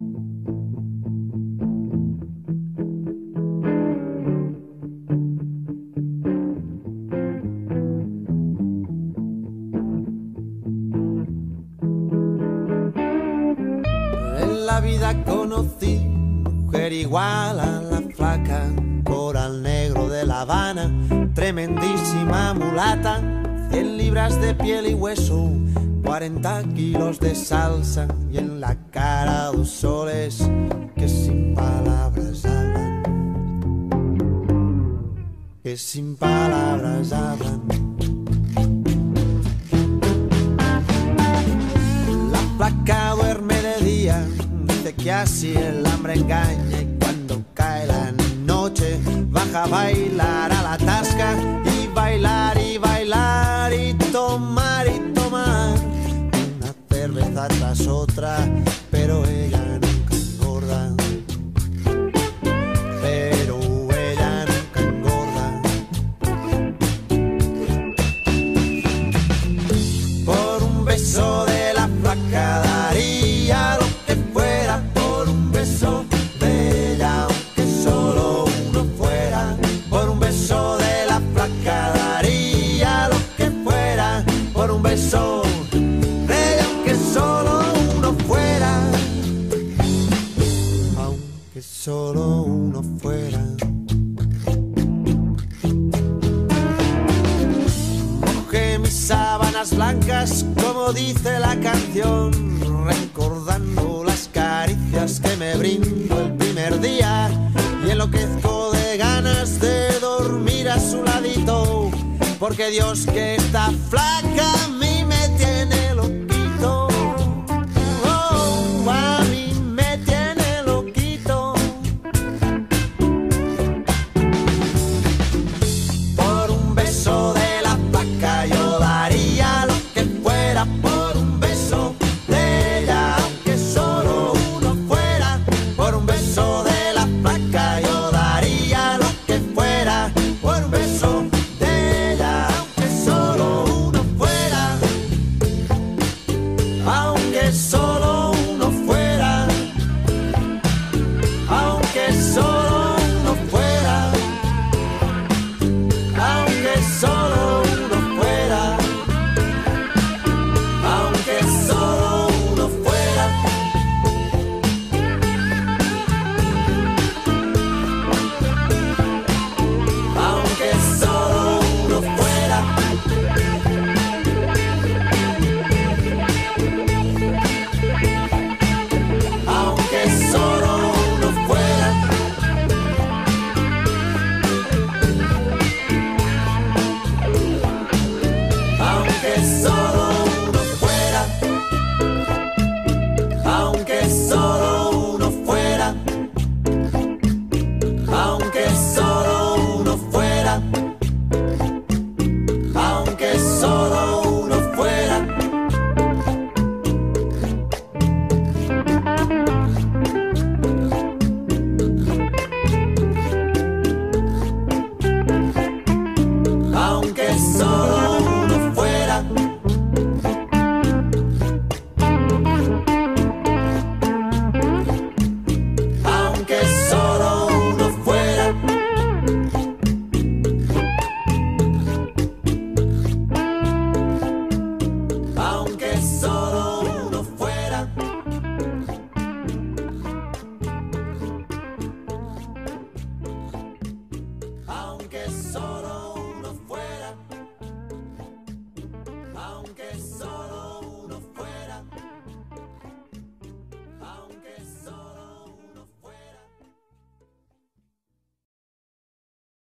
En la vida conocí mujer igual a la flaca, coral negro de La Habana, tremendísima mulata, 100 libras de piel y hueso, 40 kilos de salsa y en la cara dos soles que sin palabras hablan, que sin palabras hablan. La placa duerme de día, dice que así el hambre engaña y cuando cae la noche baja a bailar tras otra, pero ella sábanas blancas, como dice la canción, recordando las caricias que me brindo el primer día. Y enloquezco de ganas de dormir a su ladito, porque Dios que está flaca me so So. que solo